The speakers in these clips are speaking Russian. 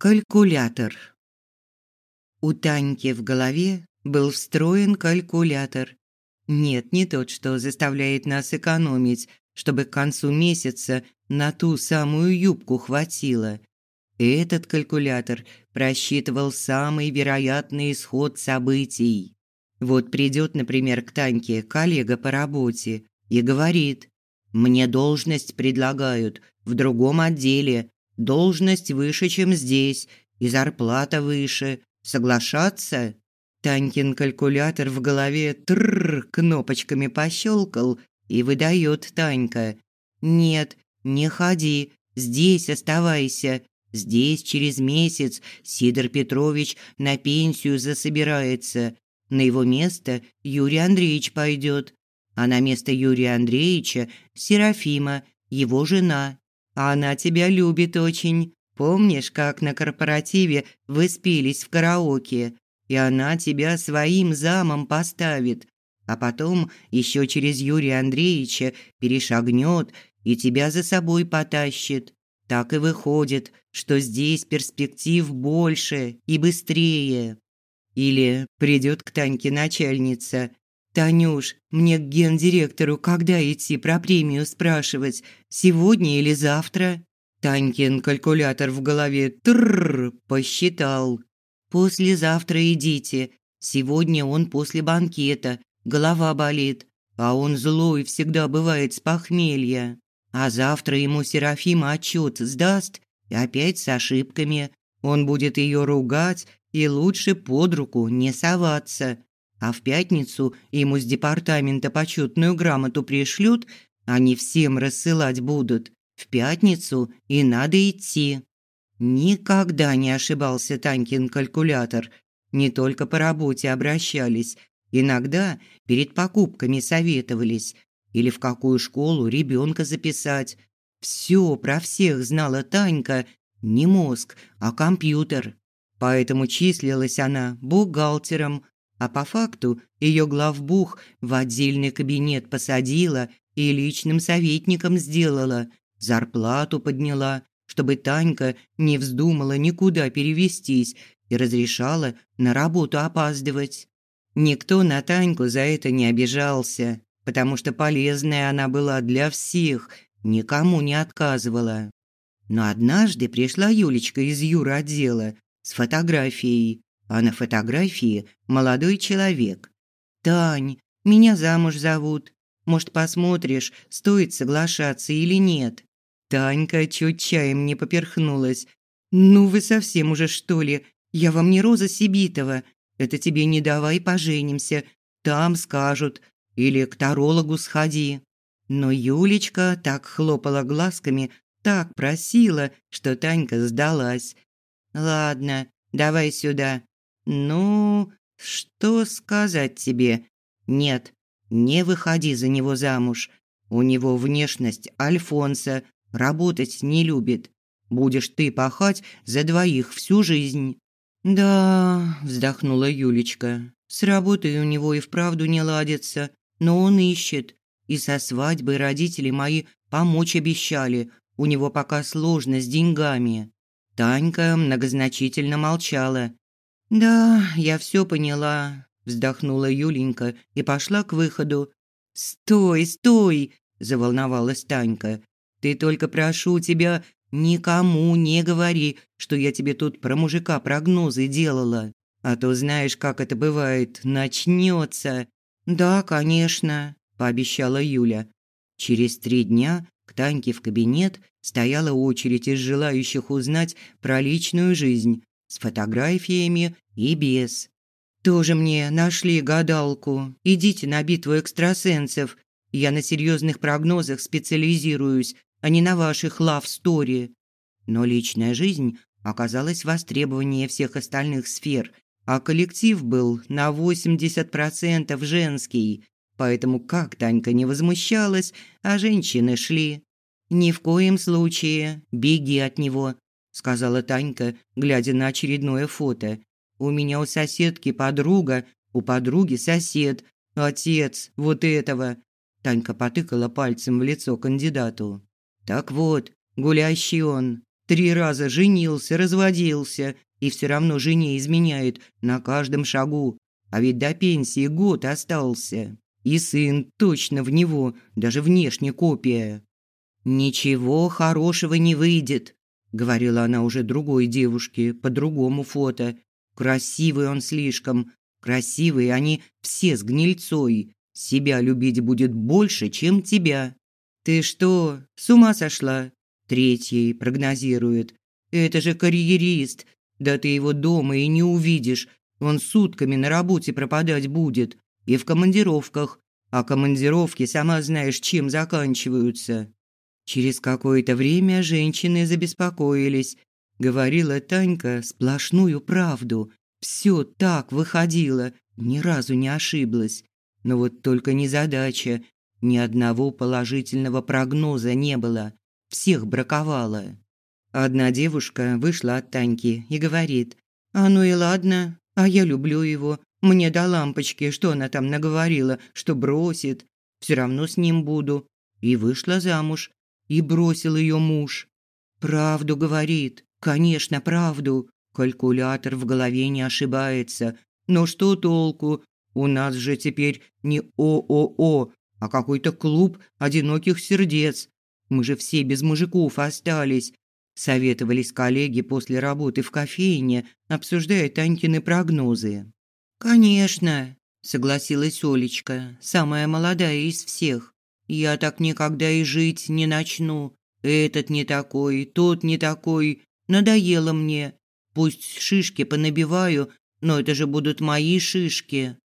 Калькулятор. У Таньки в голове был встроен калькулятор. Нет, не тот, что заставляет нас экономить, чтобы к концу месяца на ту самую юбку хватило. Этот калькулятор просчитывал самый вероятный исход событий. Вот придет, например, к Таньке коллега по работе и говорит «Мне должность предлагают в другом отделе, Должность выше, чем здесь, и зарплата выше. Соглашаться? Танькин калькулятор в голове тррр кнопочками пощелкал и выдает Танька. «Нет, не ходи, здесь оставайся. Здесь через месяц Сидор Петрович на пенсию засобирается. На его место Юрий Андреевич пойдет, а на место Юрия Андреевича Серафима, его жена. Она тебя любит очень. Помнишь, как на корпоративе вы спелись в караоке? И она тебя своим замом поставит. А потом еще через Юрия Андреевича перешагнет и тебя за собой потащит. Так и выходит, что здесь перспектив больше и быстрее. Или придет к Таньке начальница «Танюш, мне к гендиректору когда идти про премию спрашивать? Сегодня или завтра?» Танькин калькулятор в голове трррр посчитал. «Послезавтра идите. Сегодня он после банкета. Голова болит. А он злой всегда бывает с похмелья. А завтра ему Серафима отчет сдаст. И опять с ошибками. Он будет ее ругать и лучше под руку не соваться. А в пятницу ему с департамента почетную грамоту пришлют, они всем рассылать будут. В пятницу и надо идти. Никогда не ошибался Танькин калькулятор. Не только по работе обращались, иногда перед покупками советовались или в какую школу ребенка записать. Все про всех знала Танька, не мозг, а компьютер. Поэтому числилась она бухгалтером, а по факту ее главбух в отдельный кабинет посадила и личным советником сделала, зарплату подняла, чтобы Танька не вздумала никуда перевестись и разрешала на работу опаздывать. Никто на Таньку за это не обижался, потому что полезная она была для всех, никому не отказывала. Но однажды пришла Юлечка из юротдела с фотографией а на фотографии молодой человек. «Тань, меня замуж зовут. Может, посмотришь, стоит соглашаться или нет?» Танька чуть чаем не поперхнулась. «Ну вы совсем уже, что ли? Я вам не Роза Сибитова. Это тебе не давай поженимся. Там скажут. Или к тарологу сходи». Но Юлечка так хлопала глазками, так просила, что Танька сдалась. «Ладно, давай сюда. «Ну, что сказать тебе? Нет, не выходи за него замуж. У него внешность Альфонса, работать не любит. Будешь ты пахать за двоих всю жизнь». «Да», – вздохнула Юлечка, – «с работой у него и вправду не ладится, но он ищет. И со свадьбой родители мои помочь обещали, у него пока сложно с деньгами». Танька многозначительно молчала, «Да, я все поняла», – вздохнула Юленька и пошла к выходу. «Стой, стой!» – заволновалась Танька. «Ты только прошу тебя, никому не говори, что я тебе тут про мужика прогнозы делала. А то знаешь, как это бывает, начнется». «Да, конечно», – пообещала Юля. Через три дня к Таньке в кабинет стояла очередь из желающих узнать про личную жизнь с фотографиями и без. Тоже мне нашли гадалку. Идите на битву экстрасенсов. Я на серьезных прогнозах специализируюсь, а не на ваших лав-стори. Но личная жизнь оказалась востребованнее всех остальных сфер, а коллектив был на 80% женский. Поэтому как Танька не возмущалась, а женщины шли. Ни в коем случае беги от него, сказала Танька, глядя на очередное фото. У меня у соседки подруга, у подруги сосед, отец вот этого. Танька потыкала пальцем в лицо кандидату. Так вот, гулящий он. Три раза женился, разводился и все равно жене изменяет на каждом шагу. А ведь до пенсии год остался. И сын точно в него, даже внешне копия. «Ничего хорошего не выйдет», – говорила она уже другой девушке по другому фото. «Красивый он слишком. Красивые они все с гнильцой. Себя любить будет больше, чем тебя». «Ты что, с ума сошла?» Третий прогнозирует. «Это же карьерист. Да ты его дома и не увидишь. Он сутками на работе пропадать будет. И в командировках. А командировки, сама знаешь, чем заканчиваются». Через какое-то время женщины забеспокоились. Говорила Танька сплошную правду. Все так выходило, ни разу не ошиблась. Но вот только незадача. Ни одного положительного прогноза не было. Всех браковало. Одна девушка вышла от Таньки и говорит: "А ну и ладно, а я люблю его. Мне до лампочки, что она там наговорила, что бросит. Все равно с ним буду". И вышла замуж и бросил ее муж. Правду говорит, конечно, правду. Калькулятор в голове не ошибается. Но что толку? У нас же теперь не ООО, а какой-то клуб одиноких сердец. Мы же все без мужиков остались. Советовались коллеги после работы в кофейне, обсуждая Танькины прогнозы. «Конечно», – согласилась Олечка, самая молодая из всех. Я так никогда и жить не начну. Этот не такой, тот не такой. Надоело мне. Пусть шишки понабиваю, но это же будут мои шишки.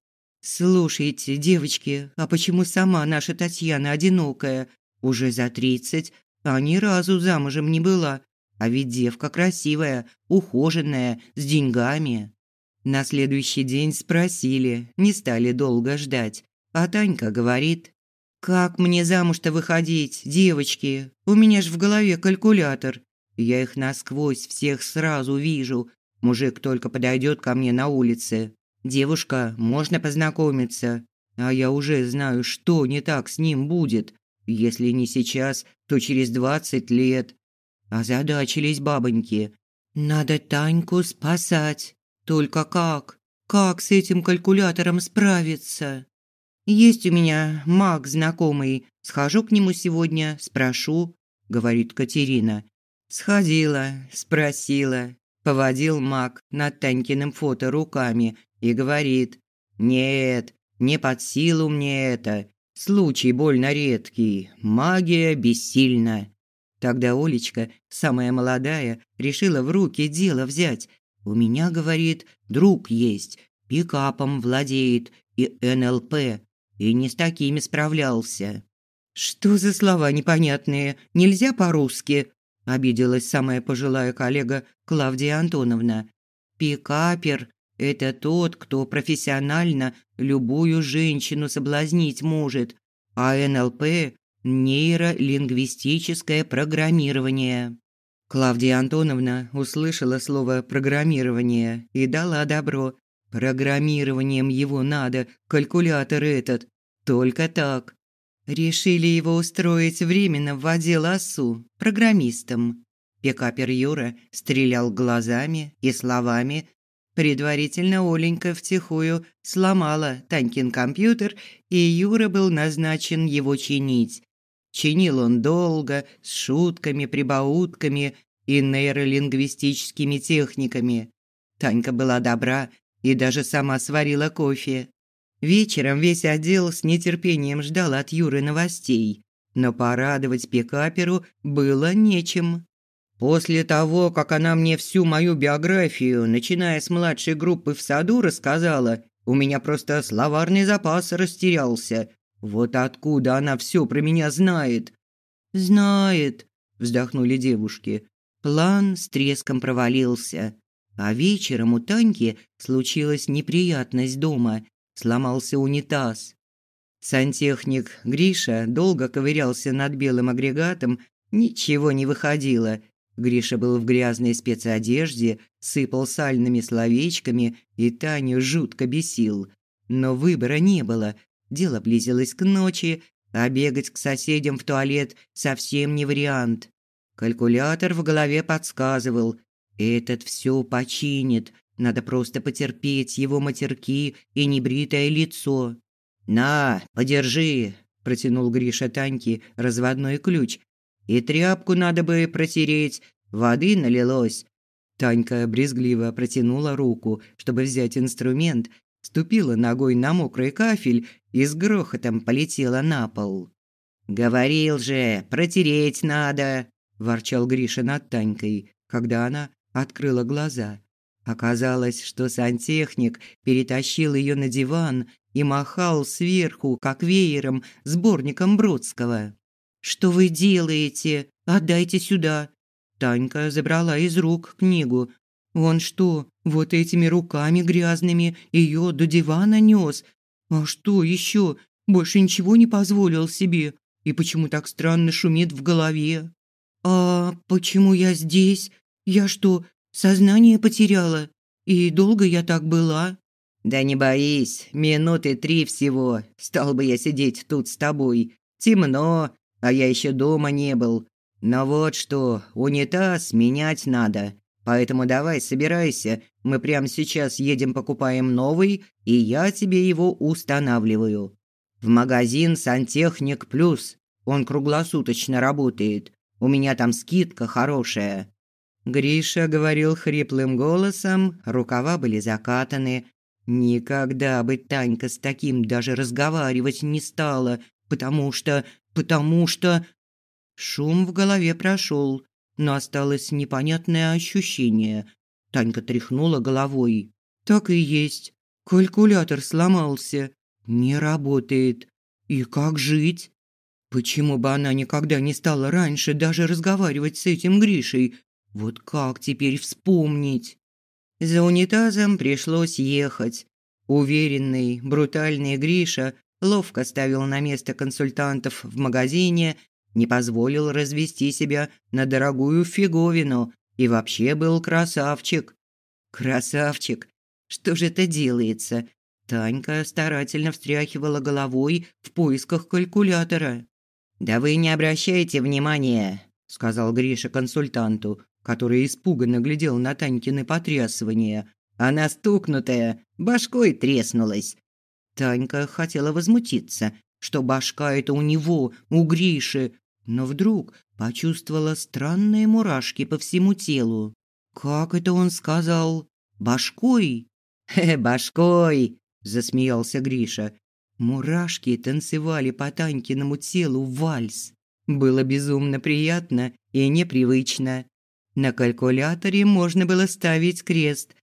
Слушайте, девочки, а почему сама наша Татьяна одинокая? Уже за тридцать, а ни разу замужем не была. А ведь девка красивая, ухоженная, с деньгами. На следующий день спросили, не стали долго ждать. А Танька говорит, как мне замуж-то выходить, девочки? У меня ж в голове калькулятор. Я их насквозь всех сразу вижу. Мужик только подойдет ко мне на улице. Девушка, можно познакомиться? А я уже знаю, что не так с ним будет. Если не сейчас, то через двадцать лет. Озадачились бабоньки. Надо Таньку спасать. Только как? Как с этим калькулятором справиться? Есть у меня маг знакомый. Схожу к нему сегодня, спрошу, говорит Катерина. Сходила, спросила. Поводил маг над Танькиным фото руками и говорит: "Нет, не под силу мне это. Случай больно редкий, магия бессильна". Тогда Олечка, самая молодая, решила в руки дело взять. У меня, говорит, друг есть, пикапом владеет и НЛП и не с такими справлялся. Что за слова непонятные? Нельзя по-русски, обиделась самая пожилая коллега Клавдия Антоновна. Пикапер это тот, кто профессионально любую женщину соблазнить может, а НЛП нейролингвистическое программирование. Клавдия Антоновна услышала слово программирование и дала добро. Программированием его надо, калькулятор этот. Только так. Решили его устроить временно в отдел АСУ, программистом. Пикапер Юра стрелял глазами и словами. Предварительно Оленька втихую сломала Танькин компьютер, и Юра был назначен его чинить. Чинил он долго, с шутками, прибаутками и нейролингвистическими техниками. Танька была добра и даже сама сварила кофе. Вечером весь отдел с нетерпением ждал от Юры новостей, но порадовать пикаперу было нечем. После того, как она мне всю мою биографию, начиная с младшей группы в саду, рассказала, у меня просто словарный запас растерялся. Вот откуда она все про меня знает? Знает, вздохнули девушки. План с треском провалился. А вечером у Таньки случилась неприятность дома. Сломался унитаз. Сантехник Гриша долго ковырялся над белым агрегатом, ничего не выходило. Гриша был в грязной спецодежде, сыпал сальными словечками и Таню жутко бесил. Но выбора не было. Дело близилось к ночи, а бегать к соседям в туалет совсем не вариант. Калькулятор в голове подсказывал. Этот все починит. Надо просто потерпеть его матерки и небритое лицо. «На, подержи», – протянул Гриша Таньке разводной ключ. «И тряпку надо бы протереть. Воды налилось». Танька брезгливо протянула руку, чтобы взять инструмент, ступила ногой на мокрый кафель и с грохотом полетела на пол. «Говорил же, протереть надо!» – ворчал Гриша над Танькой, когда она открыла глаза. Оказалось, что сантехник перетащил ее на диван и махал сверху, как веером, сборником Бродского. «Что вы делаете? Отдайте сюда!» Танька забрала из рук книгу. «Он что, вот этими руками грязными ее до дивана нес? А что еще? Больше ничего не позволил себе. И почему так странно шумит в голове? А почему я здесь? Я что, сознание потеряла? И долго я так была? Да не боись, минуты три всего. Стал бы я сидеть тут с тобой. Темно, а я еще дома не был. Но вот что, унитаз менять надо. Поэтому давай, собирайся. Мы прямо сейчас едем покупаем новый, и я тебе его устанавливаю. В магазин Сантехник Плюс. Он круглосуточно работает. У меня там скидка хорошая. Гриша говорил хриплым голосом, рукава были закатаны. Никогда бы Танька с таким даже разговаривать не стала, потому что... потому что... Шум в голове прошел, но осталось непонятное ощущение. Танька тряхнула головой. Так и есть. Калькулятор сломался. Не работает. И как жить? Почему бы она никогда не стала раньше даже разговаривать с этим Гришей? Вот как теперь вспомнить? За унитазом пришлось ехать. Уверенный, брутальный Гриша ловко ставил на место консультантов в магазине не позволил развести себя на дорогую фиговину и вообще был красавчик. Красавчик. Что же это делается? Танька старательно встряхивала головой в поисках калькулятора. «Да вы не обращайте внимания», – сказал Гриша консультанту, который испуганно глядел на Танькины потрясывания. Она стукнутая, башкой треснулась. Танька хотела возмутиться, что башка это у него, у Гриши, но вдруг почувствовала странные мурашки по всему телу. Как это он сказал? Башкой? Хе, башкой, засмеялся Гриша. Мурашки танцевали по Танькиному телу вальс. Было безумно приятно и непривычно. На калькуляторе можно было ставить крест.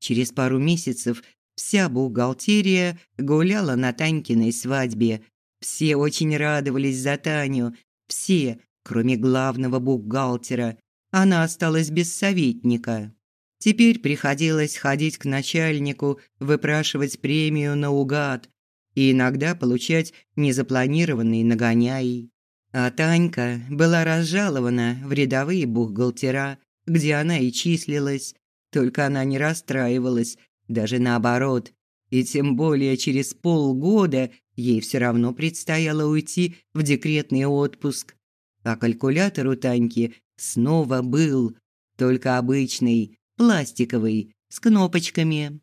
Через пару месяцев вся бухгалтерия гуляла на Танькиной свадьбе. Все очень радовались за Таню, все, кроме главного бухгалтера. Она осталась без советника. Теперь приходилось ходить к начальнику, выпрашивать премию наугад и иногда получать незапланированные нагоняи. А Танька была разжалована в рядовые бухгалтера, где она и числилась. Только она не расстраивалась, даже наоборот. И тем более через полгода ей все равно предстояло уйти в декретный отпуск. А калькулятор у Таньки снова был, только обычный, пластиковый, с кнопочками.